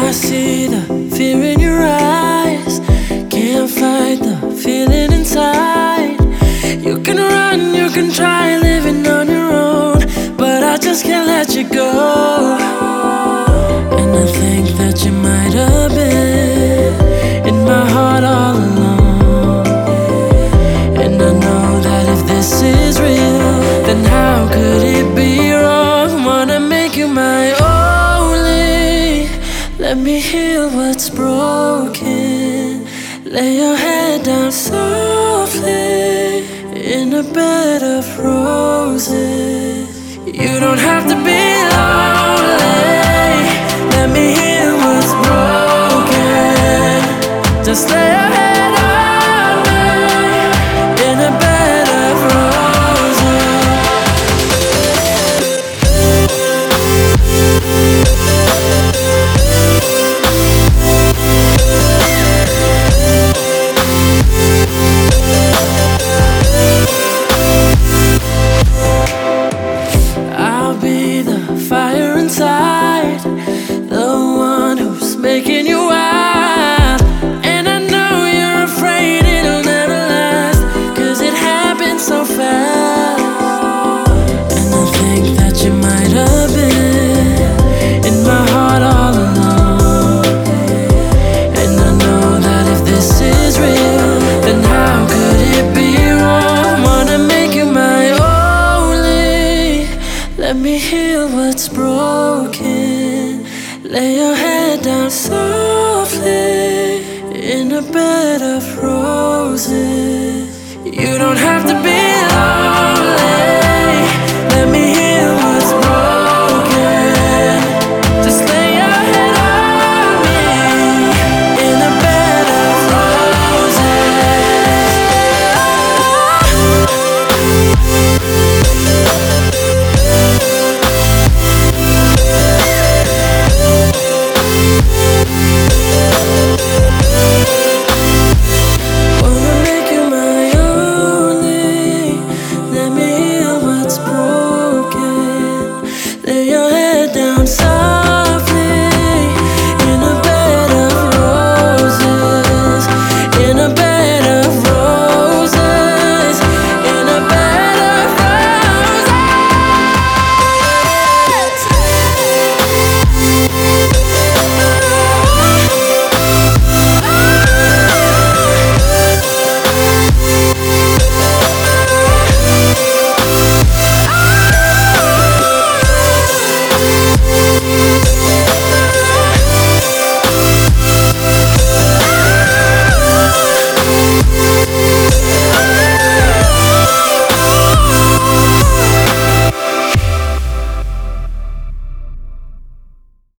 I see the fear in your eyes. Can't fight the feeling inside. You can run, you can try living on your own, but I just can't let you go. And I think that you might have been in my heart all along. And I know that if this is real, then how could it be? Let me heal what's broken. Lay your head down softly in a bed of roses. You don't have to be lonely. Making you wild. And I know you're afraid it'll never last, cause it happened so fast. And I think that you might have been in my heart all along. And I know that if this is real, then how could it be wrong? Wanna make you my only. Let me heal what's broken. Lay your head down softly in a bed of roses. You don't have to be.